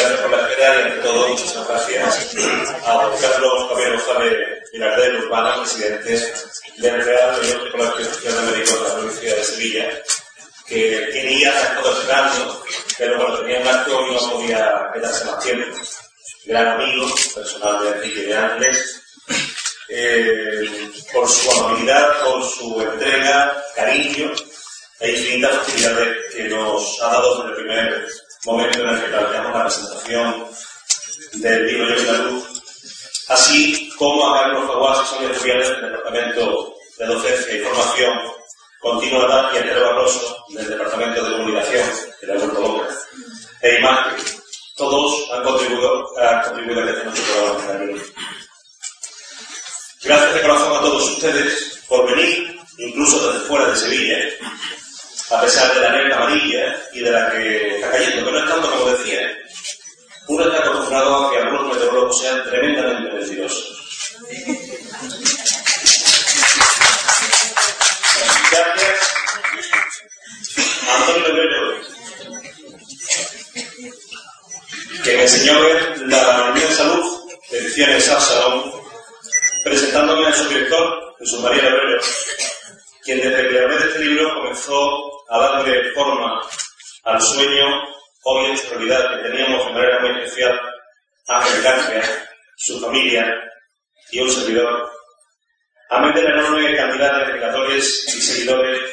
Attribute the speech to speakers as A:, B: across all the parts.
A: Gracias por la espera y ante todo muchas gracias a don Carlos Javier González Milardel Urbana, presidente del Real Unión de de Médicos de la provincia de Sevilla, que quería estar esperando, pero bueno, tenía un acto y no podía quedarse más tiempo. Gran amigo, personal de Enrique de Ángeles, eh, por su amabilidad, por su entrega, cariño e infinitas actividades que nos ha dado desde el primer momento en el que planteamos la presentación del libro de la Luz, así como a Carlos Faguas y Sonia Rubiales del Departamento de Docencia y Formación Continua y a Pedro Barroso del Departamento de Comunicación de la Grupo Boca e Imagen. Todos han contribuido, han contribuido a que nuestro programa Gracias de corazón a todos ustedes por venir, incluso desde fuera de Sevilla, a pesar de la nieve amarilla y de la que está cayendo, pero no es tanto como decía. Uno está acostumbrado a que algunos meteorólogos sean tremendamente mentirosos.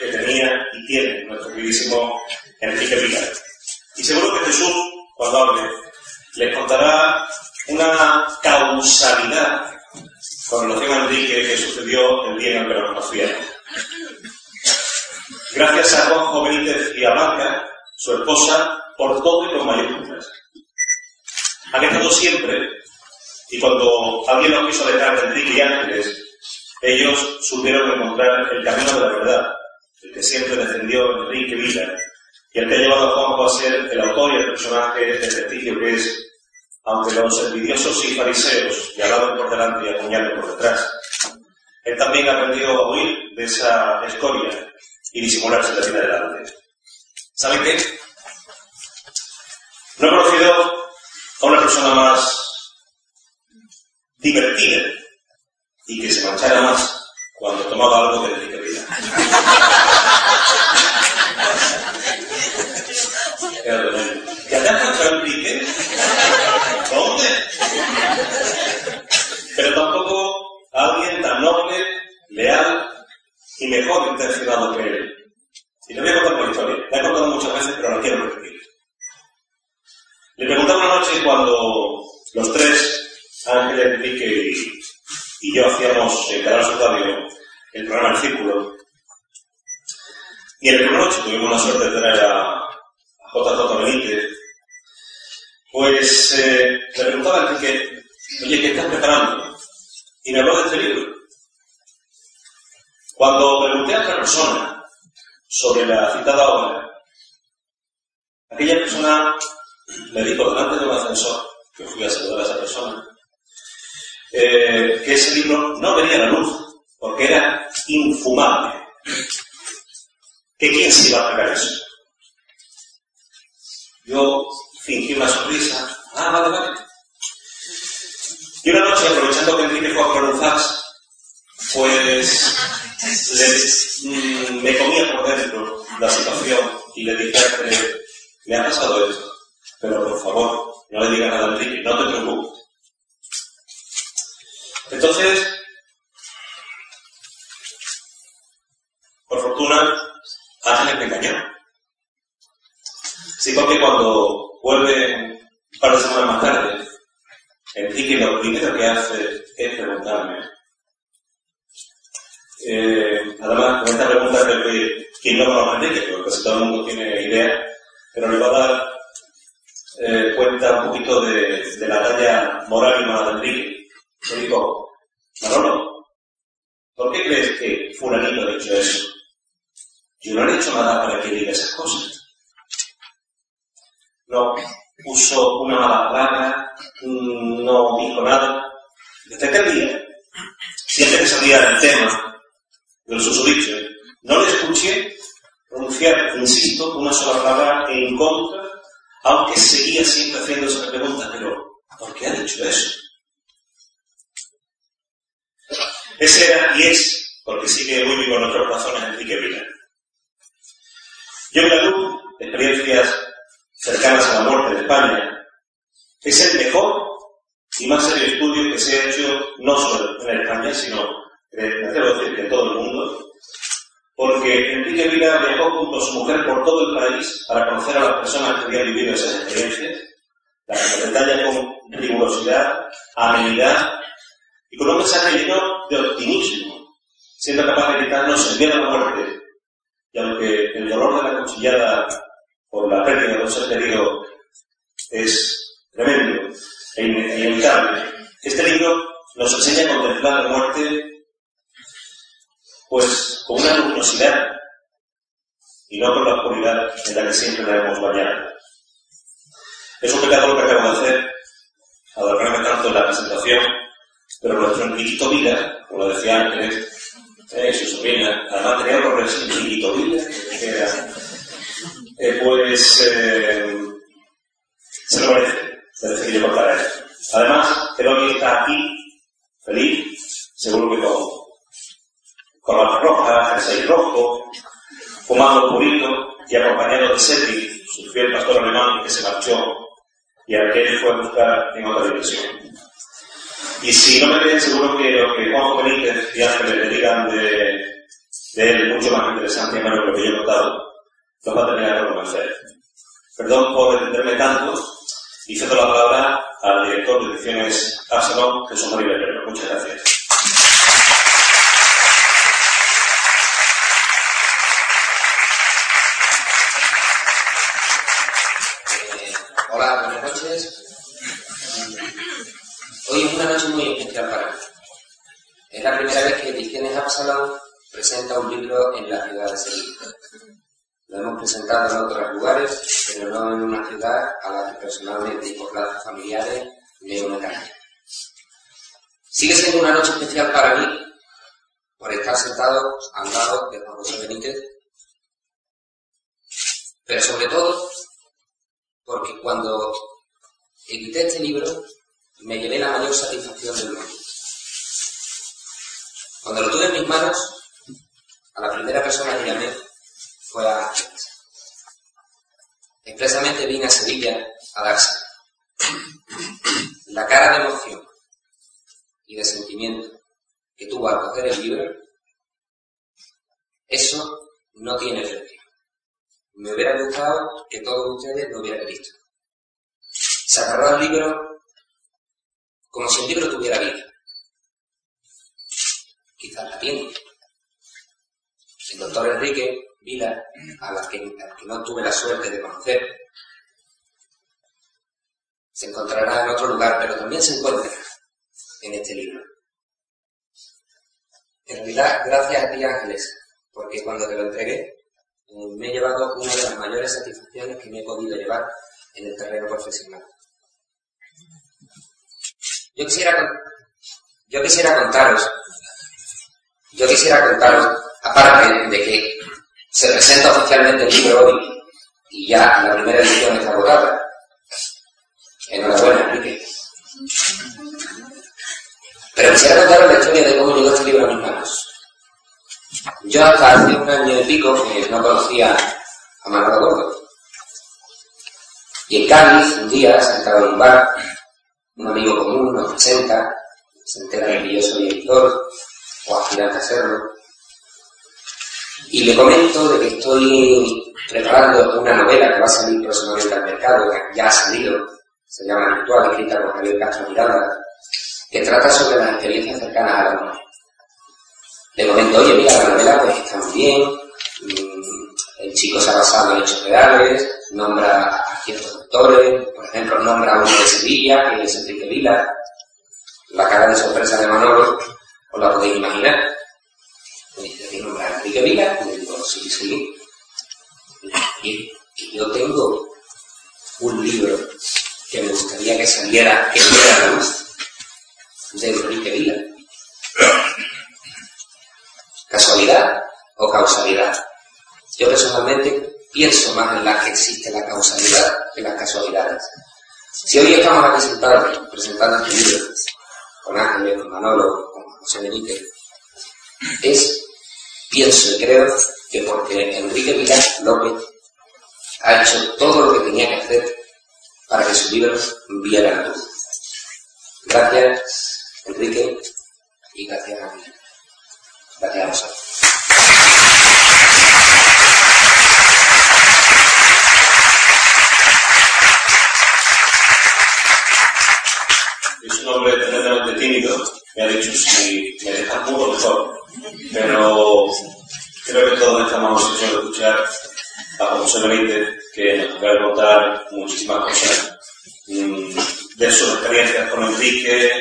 A: Tenía y tiene nuestro queridísimo Enrique Pilar. Y seguro que Jesús, cuando hable, les contará una causalidad con relación a Enrique que sucedió el día en el que lo conocieron. Gracias a Juanjo Benítez y a Blanca, su esposa, por todo y con mayúsculas. Han estado siempre, y cuando alguien los quiso alejar de Enrique y Ángeles, ellos supieron encontrar el camino de la verdad, que siempre defendió Enrique Vila, y el que ha llevado a Juanjo a ser el autor y el personaje de prestigio que es, aunque los envidiosos y fariseos le hablaban por delante y apuñalen por detrás. Él también aprendió a huir de esa escoria y disimularse la vida delante. ¿Saben qué? No he conocido a una persona más divertida y que se manchara más cuando tomaba algo Enrique Vida. ¿Ya te has encontrado Enrique? ¿Dónde? Pero tampoco alguien tan noble, leal y mejor intencionado que él. Y le voy a contar una historia. La he contado muchas veces, pero no quiero repetir. Le preguntaba una noche cuando los tres, Ángel, Enrique y, yo hacíamos en Canal el programa El Círculo. Y en primera noche tuvimos la suerte de tener a, a JJ Benítez. Pues eh, le preguntaba a Enrique, oye, ¿qué estás preparando? Y me habló de este libro. Cuando pregunté a otra persona sobre la citada obra, aquella persona me dijo delante de un ascensor, que fui a saludar a esa persona, eh, que ese libro no venía a la luz, porque era infumable. ¿Que quién se iba a pagar eso? Yo fingí una sonrisa. Ah, vale, vale. Y una noche, aprovechando que Enrique fue a pronunciar, pues Mm, me comía por dentro la situación y le dije a me ha pasado esto, pero por favor, no le diga nada a Enrique, no te preocupes. Entonces, por fortuna, Ángeles me engañó. Sí, porque cuando vuelve un par de semanas más tarde, Enrique lo primero que hace es preguntarme, eh, además, con esta pregunta creo que quien no conoce a Enrique, porque casi todo el mundo tiene idea, pero le va a dar eh, cuenta un poquito de, la talla moral y moral de Enrique. Le digo, Manolo, ¿por qué crees que fulanito ha dicho eso? Yo no le he hecho nada para que diga esas cosas. No puso una mala palabra, no dijo nada. Desde aquel día, siempre que salía del tema, del susodicho, no le escuché pronunciar, insisto, una sola palabra en contra, aunque seguía siempre haciéndose la pregunta, pero ¿por qué ha dicho eso? Ese era y es, porque sigue muy vivo en nuestros corazones, Enrique Vila. Yo la luz experiencias cercanas a la muerte de España, es el mejor y más serio estudio que se ha hecho no solo en España, sino, me atrevo a decir, que en todo el mundo, porque Enrique Vila viajó junto a su mujer por todo el país para conocer a las personas que habían vivido esas experiencias, las detalla con rigurosidad, amenidad y con un mensaje lleno de optimismo, siendo capaz de gritarnos el miedo a la muerte. Y aunque el dolor de la cuchillada por la pérdida de un ser querido es tremendo e, e inevitable, este libro nos enseña a contemplar la muerte pues con una luminosidad y no con la oscuridad en la que siempre la hemos bañado. Es un pecado lo que acabo de hacer, adorarme tanto en la presentación, pero Enriquito Vila, como lo decía Ángeles, eh, su sobrina, además tenía por era, eh, pues eh, se lo merece, merece que yo contara esto. Además, que está aquí, feliz, seguro que con con las rojas, jersey rojo, fumando purito y acompañado de Seti, su fiel pastor alemán que se marchó y a que fue a buscar en otra dirección. Y si no me creen, seguro que lo que Juan Benítez y Ángeles le digan de, de él mucho más interesante y lo que yo he notado, nos va a terminar de convencer. Perdón por entenderme tanto y cedo la palabra al director de ediciones Absalom, Jesús María. Muchas gracias.
B: Hoy es una noche muy especial para mí. Es la primera vez que Ediciones Absalom presenta un libro en la ciudad de Sevilla. Lo en otros lugares, pero no en una ciudad a la que personalmente y por lazos familiares me una Sigue siendo una noche especial para mí por estar sentado al lado de Juan José Benítez, pero sobre todo porque cuando edité este libro me llevé la mayor satisfacción del mundo. Cuando lo tuve en mis manos, a la primera persona que llamé fue a. Expresamente vine a Sevilla a darse. La cara de emoción y de sentimiento que tuvo al coger el libro, eso no tiene precio. Me hubiera gustado que todos ustedes lo hubieran visto. Se agarró al libro como si el libro tuviera vida. Quizás la tiene. El doctor Enrique Vila, a la que, no tuve la suerte de conocer, se encontrará en otro lugar, pero también se encuentra en este libro. En realidad, gracias a ti, Ángeles, porque cuando te lo entregué, me he llevado una de las mayores satisfacciones que me he podido llevar en el terreno profesional. Yo quisiera, yo quisiera contaros, yo quisiera contaros, aparte de que se presenta oficialmente el libro hoy y ya la primera edición está agotada. Enhorabuena, Enrique. Pero quisiera contaros la historia de cómo llegó este libro a mis manos. Yo hasta hace un año y pico no conocía a Manolo Gordo. Y en Cádiz, un día, sentado en un bar, un amigo común nos presenta, se entera de que yo soy editor, o aspirante a hacerlo, y le comento de que estoy preparando una novela que va a salir próximamente al mercado, que ya ha salido, se llama Ritual, escrita por Javier Castro Miranda, que trata sobre las experiencias cercanas a la muerte. Le comento, oye, mira, la novela pues está muy bien, mm, el chico se ha basado en hechos reales, nombra a ciertos doctores, por ejemplo, nombra a uno de Sevilla, que es Enrique Vila. La cara de sorpresa de Manolo, os la podéis imaginar. Me dice, ¿qué nombra a Enrique Vila? Y yo tengo un libro que me gustaría que saliera, fuera la luz de Enrique Vila. ¿Casualidad o causalidad? Yo personalmente pienso más en la que existe la causalidad que las casualidades. Si hoy estamos aquí presentando este libro, con Ángeles, con Manolo, con José Benítez, es, pienso y creo, que porque Enrique Villar López ha hecho todo lo que tenía que hacer para que su libro viera la luz. Gracias, Enrique, y gracias a mí. Gracias a vosotros.
A: Es un hombre tremendamente tímido. Me ha dicho si me dejas mudo mejor. Pero creo que todos estamos ansiosos de escuchar a José Benítez, que nos a contar muchísimas cosas mm, de sus experiencias con Enrique,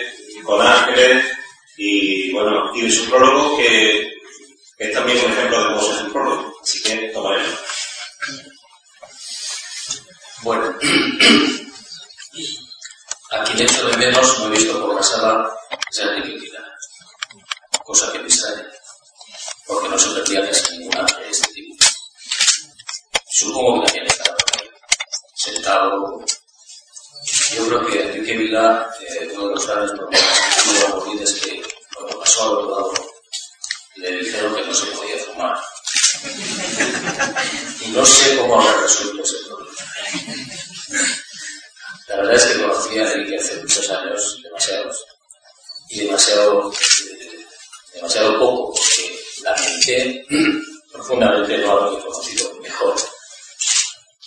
A: con Ángeles y bueno, y de su prólogo que es también un ejemplo de cómo es un prólogo. Así que tomaremos.
C: Bueno, a quien echo de menos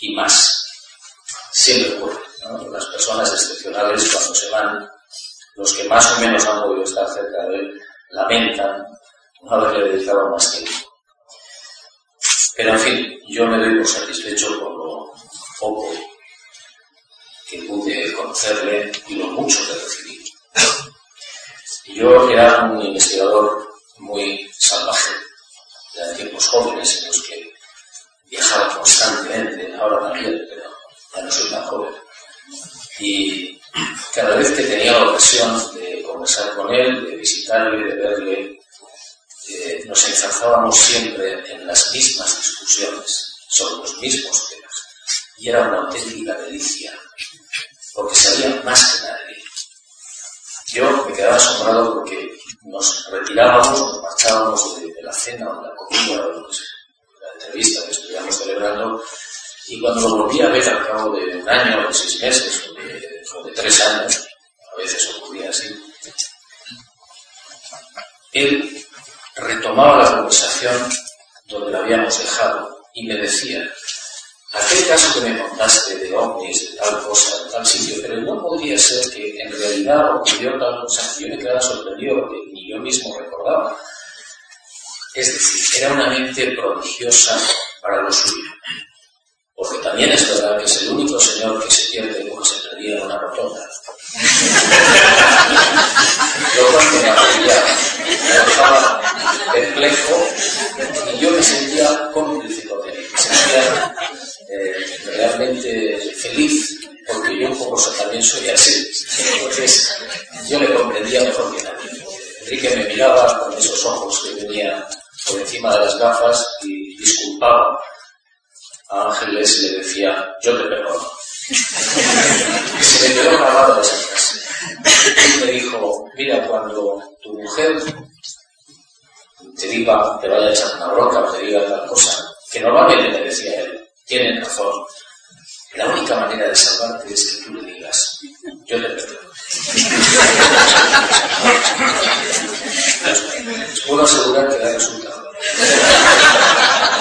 C: y más. Siempre ocurre. Las personas excepcionales, cuando se van, los que más o menos han podido estar cerca de él, lamentan no haberle dedicado más tiempo. Pero en fin, yo me doy por satisfecho por lo poco que pude conocerle y lo mucho que recibí. Yo era un investigador muy salvaje, de tiempos jóvenes en los que viajaba constantemente, ahora también, pero ya no soy tan joven. Y cada vez que tenía la ocasión de conversar con él, de visitarle, de verle, eh, nos enzazábamos siempre en las mismas discusiones sobre los mismos temas. Y era una auténtica delicia, porque sabía más que nadie. Yo me quedaba asombrado porque nos retirábamos, nos marchábamos de, la cena o de la comida o de la entrevista celebrando y cuando lo volví a ver al cabo de un año, de seis meses o de, tres años, a veces ocurría así, él retomaba la conversación donde la habíamos dejado y me decía, aquel caso que me contaste de ovnis, de tal cosa, de tal sitio, pero no podría ser que en realidad ocurrió tal cosa, yo me quedaba sorprendido porque ni yo mismo recordaba. Es decir, era una mente prodigiosa para lo suyo. Porque también es verdad que es el único señor que se pierde como se perdía en una rotonda. Lo cual me apoyaba, me dejaba perplejo y yo me sentía cómplice con él. Me sentía eh, realmente feliz porque yo un poco también soy así. Entonces yo le comprendía mejor que nadie. Enrique me miraba con esos ojos que tenía por encima de las gafas y disculpaba a Ángeles le decía, yo te perdono. se me quedó grabado esa frase. Y me dijo, mira, cuando tu mujer te diga, te vaya a echar una broca o te diga tal cosa, que normalmente le decía él, tiene razón, la única manera de salvarte es que tú le digas, yo te perdono. Puedo asegurar que da resultado.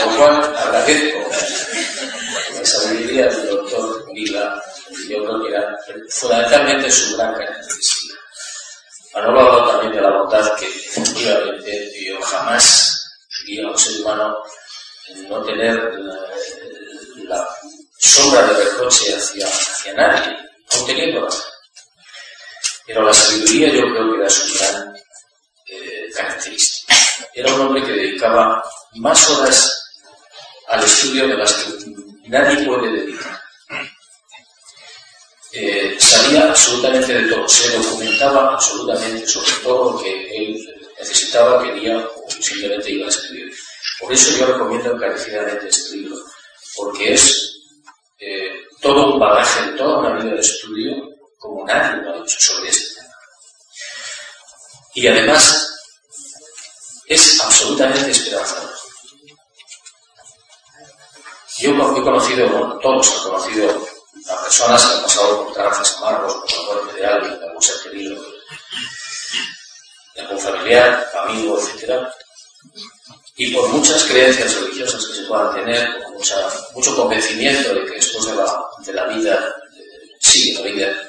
C: Lo cual agradezco la sabiduría del doctor Vila, yo creo que era fundamentalmente su gran característica. Manolo hablado también de la bondad que efectivamente yo jamás vi a un ser humano no tener la, sombra de reproche hacia, hacia nadie, aun teniéndola. Pero la sabiduría yo creo que era su gran característica. Era un hombre que dedicaba más horas al estudio de las que nadie puede dedicar. Eh, sabía absolutamente de todo, se documentaba absolutamente sobre todo lo que él necesitaba, quería o simplemente iba a escribir. Por eso yo recomiendo encarecidamente este libro, porque es eh, todo un bagaje, toda una vida de estudio como nadie lo ha hecho sobre este tema. Y además es absolutamente esperanzador. Yo he conocido, todos han conocido a personas que han pasado por trances amargos, por la muerte de alguien, de algún ser querido, de algún familiar, amigo, etc. Y por muchas creencias religiosas que se puedan tener, con mucha, mucho convencimiento de que después de la, de la vida, sigue la vida,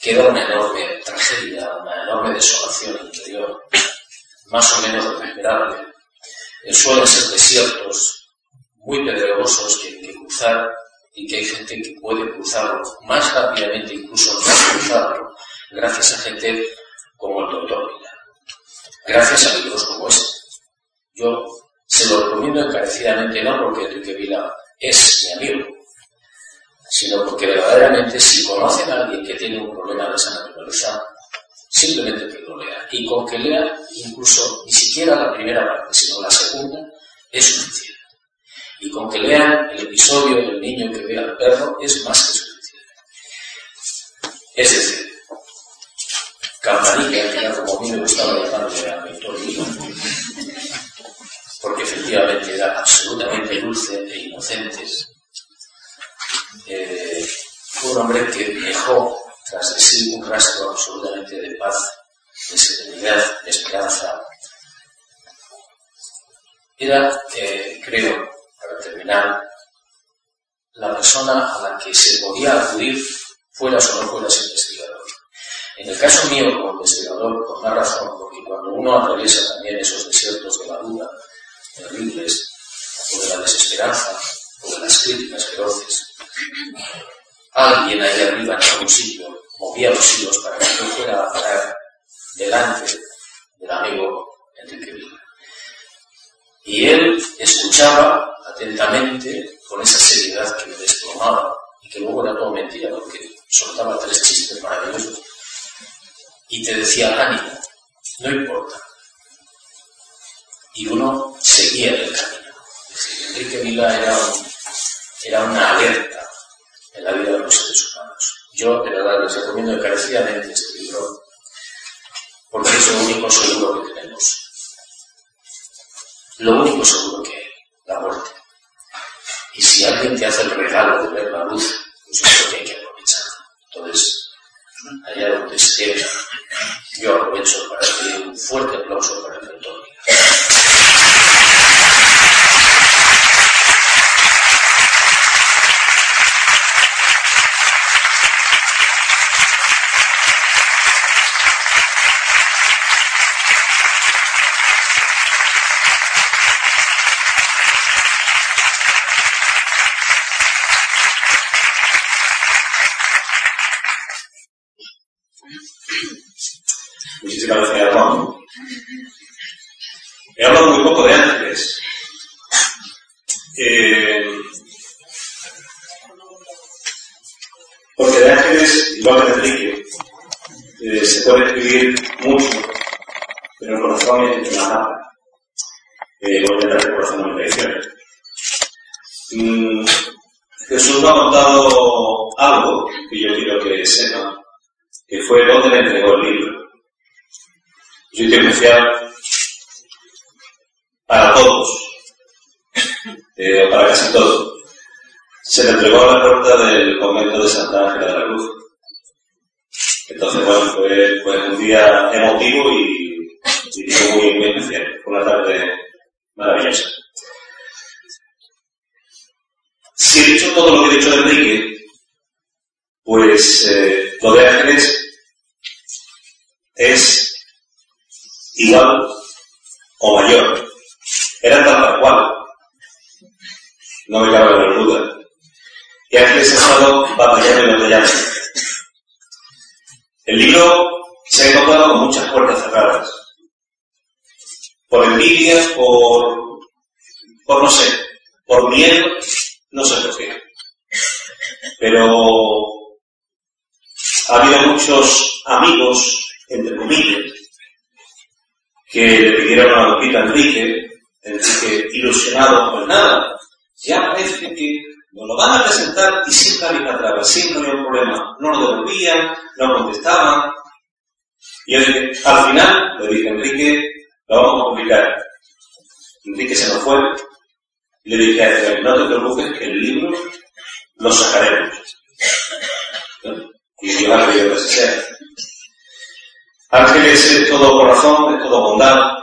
C: queda una enorme tragedia, una enorme desolación interior, más o menos recuperable. Suelen ser desiertos muy pedregosos que hay que cruzar y que hay gente que puede cruzarlo más rápidamente, incluso no cruzarlo, gracias a gente como el doctor Vila. Gracias a libros como este. Yo se lo recomiendo encarecidamente, no porque Enrique Vila es mi amigo, sino porque verdaderamente si conocen a alguien que tiene un problema de esa naturaleza, simplemente que lo lea. Y con que lea incluso ni siquiera la primera parte, sino la segunda, es suficiente. Y con que lean el episodio del niño que ve al perro es más que suficiente. Es decir, Campanilla, que era como a mí me gustaba llamarle a Victorino, porque efectivamente era absolutamente dulce e inocente, eh, fue un hombre que dejó tras de un rastro absolutamente de paz, de serenidad, de esperanza. Era, eh, creo, para terminar, la persona a la que se podía acudir fuera o no fueras investigador. En el caso mío como investigador, por más razón, porque cuando uno atraviesa también esos desiertos de la duda terribles, o de la desesperanza, o de las críticas feroces, alguien ahí arriba en algún sitio movía los hilos para que yo fuera a parar delante del amigo Enrique Vila. Y él escuchaba atentamente, con esa seriedad que me desplomaba, y que luego era todo mentira, porque soltaba tres chistes maravillosos, y te decía, ánimo, no importa. Y uno seguía el camino. Enrique Vila era, era una alerta en la vida seres humanos. Yo, de verdad, les recomiendo encarecidamente este libro, porque es lo único seguro que tenemos. Lo único seguro que hay, la muerte. Y si alguien te hace el regalo de ver la luz, pues eso que hay que aprovecharlo. Entonces, allá donde esté, yo aprovecho para pedir un fuerte aplauso para el
A: Eh, porque de ángeles, igual que de Enrique, eh, se puede escribir mucho, pero el corazón es nada. Eh, a intentar el corazón de la. Mm, Jesús me ha contado algo que yo quiero que sepa, que fue donde me entregó el libro. Yo tengo especial para todos, eh, para casi todos. Se le entregó a la puerta del convento de Santa Ángela de la Cruz. Entonces, bueno, fue, fue un día emotivo y, y muy, muy especial. Una tarde maravillosa. Si he dicho todo lo que he dicho de Enrique, pues eh, lo de Ángeles es igual o mayor. Era tal cual. No me cabe la duda. Y Ángeles estado batallando y batallando. El libro se ha encontrado con muchas puertas cerradas. Por envidia, por, por no sé, por miedo, no sé por qué. Pero ha habido muchos amigos, entre comillas, que le pidieron a Lupita Enrique, Enrique ilusionado, pues nada, Ya parece que nos lo van a presentar y siempre una traba, siempre había un problema. No lo devolvían, no contestaban. Y al final le dije, Enrique, lo vamos a publicar. Enrique se nos fue y le dije a él, no te preocupes, que el libro lo sacaremos. Y Dios ha querido que sea. Ángeles es todo corazón, es todo bondad.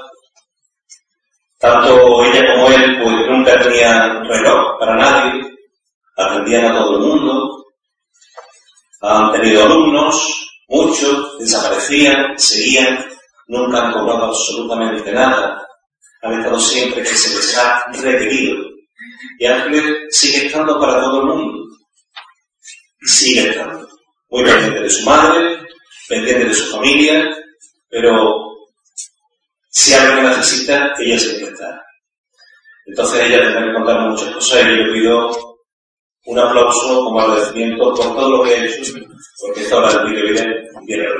A: Tanto ella como él, pues nunca tenían reloj para nadie, atendían a todo el mundo, han tenido alumnos, muchos, desaparecían, seguían, nunca han cobrado absolutamente nada, han estado siempre que se les ha requerido. Y Ángeles sigue estando para todo el mundo. Y sigue estando. Muy pendiente de su madre, pendiente de su familia, pero si alguien necesita, ella siempre está. Entonces ella tendrá que contar muchas cosas y yo pido un aplauso como agradecimiento por todo lo que ha hecho, porque esta hora del viene, viene a.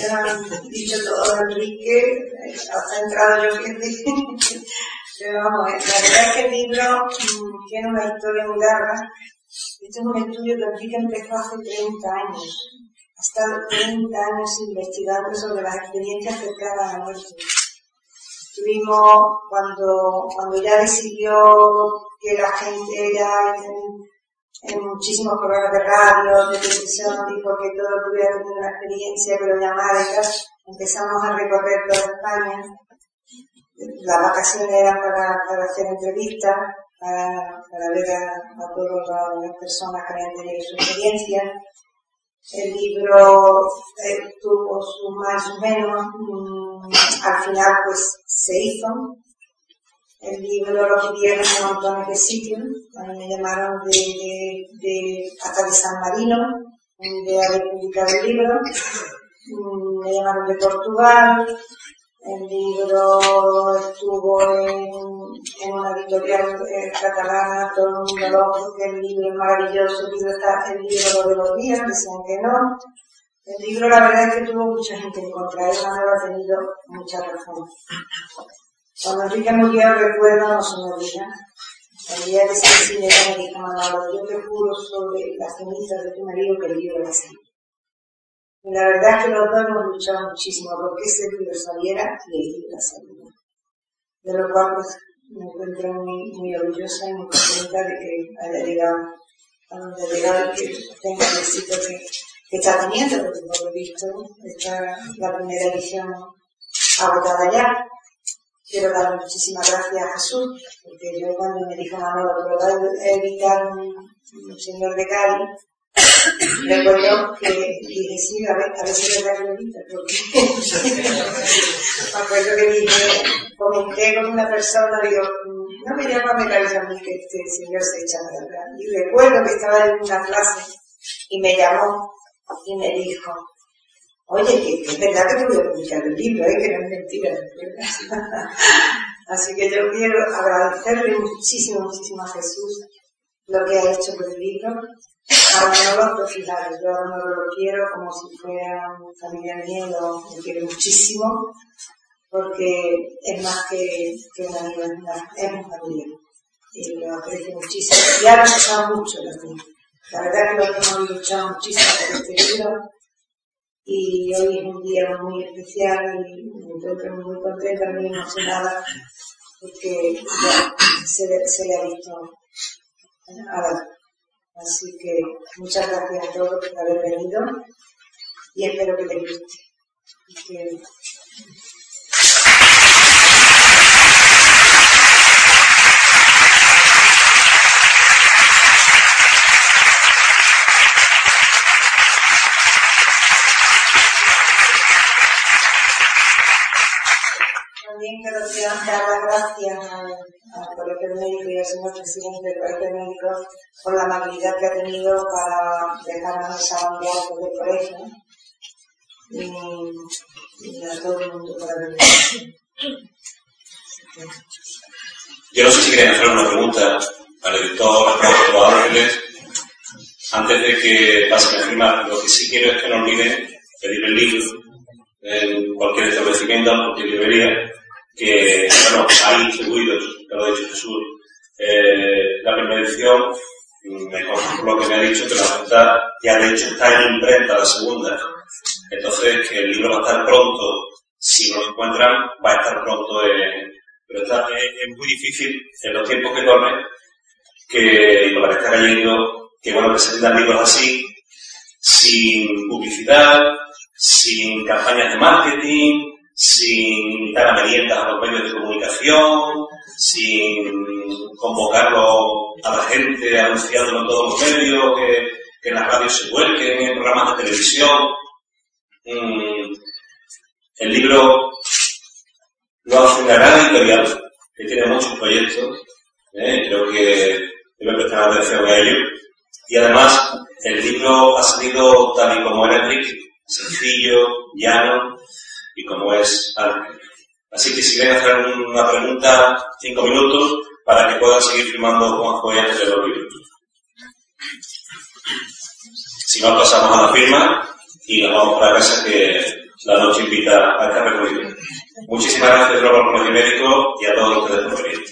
D: ya han dicho todo Enrique, ha entrado yo que Pero vamos, la verdad es que el libro mm, tiene una historia muy larga. Este es un estudio que Enrique empezó hace 30 años. Ha estado 30 años investigando sobre las experiencias cercanas a la muerte. Estuvimos cuando, cuando ya decidió que la gente ya en muchísimos programas de radio, de televisión, y porque todo tuviera tener una experiencia que lo llamara empezamos a recorrer toda España. Las vacaciones eran para, hacer entrevistas, para, ver a, todas las personas que habían tenido su experiencia. El libro eh, tuvo sus más sus menos, mm, al final pues se hizo, el libro lo pidieron en montón de sitios. Mí me llamaron de, de, de, hasta de San Marino, de la República del Libro. Mm, me llamaron de Portugal. El libro estuvo en, en una editorial eh, catalana, todo el mundo loco, que el libro es maravilloso, el libro está, el libro de los días, decían que no. El libro la verdad es que tuvo mucha gente en contra, él no ha tenido mucha razón. Cuando Enrique recuerdo, no se me olvida, el día de San Silvestre me dijo, Manolo, yo te juro sobre las cenizas de tu marido que el libro va a salir. Y la verdad es que los dos hemos luchado muchísimo porque ese libro saliera y el libro saliera. De lo cual pues, me encuentro muy, muy orgullosa y muy contenta de que haya llegado a donde ha llegado y que tenga el éxito que, está teniendo, porque por lo visto, está la primera edición agotada ya. Quiero dar muchísimas gracias a Jesús, porque yo cuando me dijo Manolo que lo va a editar un, señor de Cádiz, recuerdo que dije, sí, a ver, a ver si le da edita, porque me acuerdo que dije, comenté con una persona, digo, no me llama a a mí que este señor se echa a la Y recuerdo que estaba en una clase y me llamó y me dijo, Oye, que, es verdad que a publicar el libro, ¿eh? que no es mentira. Así que yo quiero agradecerle muchísimo, muchísimo a Jesús lo que ha hecho con el libro. Ahora no lo fijaros, yo no lo quiero como si fuera un familiar mío, lo, quiero muchísimo, porque es más que, que una amiga, es una familia. Y lo aprecio muchísimo. Y ha luchado mucho la verdad que lo hemos luchado muchísimo por este libro y hoy es un día muy especial y me encuentro muy contenta, muy emocionada porque ya se, se le ha visto a la Así que muchas gracias a todos por haber venido y espero que les guste. También quiero dar las gracias al, Colegio Médico y al señor presidente del Colegio Médico por la amabilidad que ha tenido para dejarnos esa bandera del colegio y, y, a todo el mundo por haber venido.
A: Yo no sé si queréis hacer una pregunta al editor, a los antes de que pasen a firmar. Lo que sí quiero es que no olviden pedir el libro en cualquier establecimiento, en cualquier librería, que, bueno, hay distribuidos, que lo ha dicho Jesús, eh, la primera edición, mejor por lo que me ha dicho, que la segunda ya de hecho está en imprenta la segunda. Entonces, que el libro va a estar pronto, si lo encuentran, va a estar pronto en, pero está, es, muy difícil en los tiempos que corren que, y con la que que bueno, que se libros así, sin publicidad, sin campañas de marketing, sin invitar a meriendas a los medios de comunicación, sin convocarlo a la gente, anunciándolo en todos los medios, que, en las radios se vuelquen, en programas de televisión. Mm, el libro lo hace una gran editorial que tiene muchos proyectos, ¿eh? creo que debe prestar atención a ello. Y además, el libro ha salido tal y como era Enrique, sencillo, llano y como es Ángel. Así que si quieren hacer una pregunta, cinco minutos, para que puedan seguir filmando Juanjo y Ángel los libros. Si no, pasamos a la firma y nos vamos para casa que la noche invita a este recorrido. Muchísimas gracias, Robert Médico, y a todos ustedes por venir.